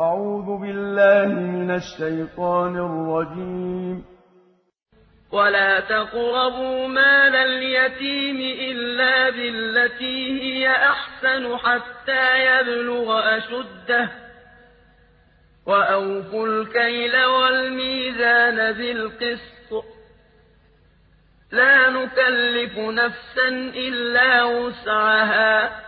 أعوذ بالله من الشيطان الرجيم. ولا تقربوا مال اليتيم إلا بالتي هي أحسن حتى يبلغ أشده. وأوفوا الكيل والميزان بالقسط. لا نكلف نفسا إلا وسعها.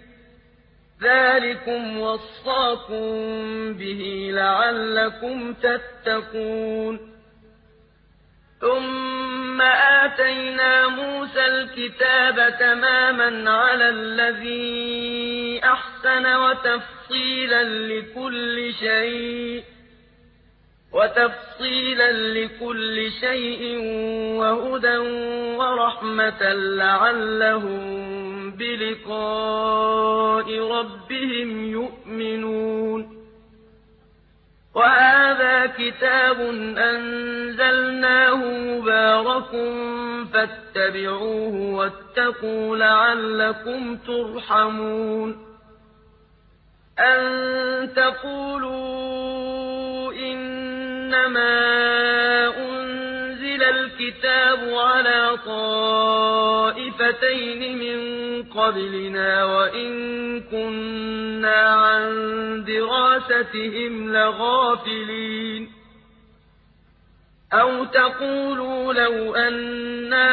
ذلكم وصاكم به لعلكم تتقون. ثم آتينا موسى الكتاب تماما على الذي أحسن وتفصيلا لكل شيء وتفصيلا لكل شيء وهدى ورحمة لعلهم بلقاء ربهم يؤمنون. وهذا كتاب أنزلناه مبارك فاتبعوه واتقوا لعلكم ترحمون. أن تقولوا إنما أنزل الكتاب على طائفتين من قبلنا وإن كنا عن دراستهم لغافلين. أو تقولوا لو أنا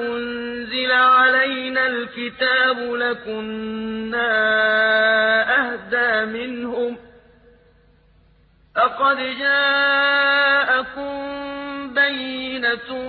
أنزل علينا الكتاب لكنا أهدى منهم. فقد جاءكم بينة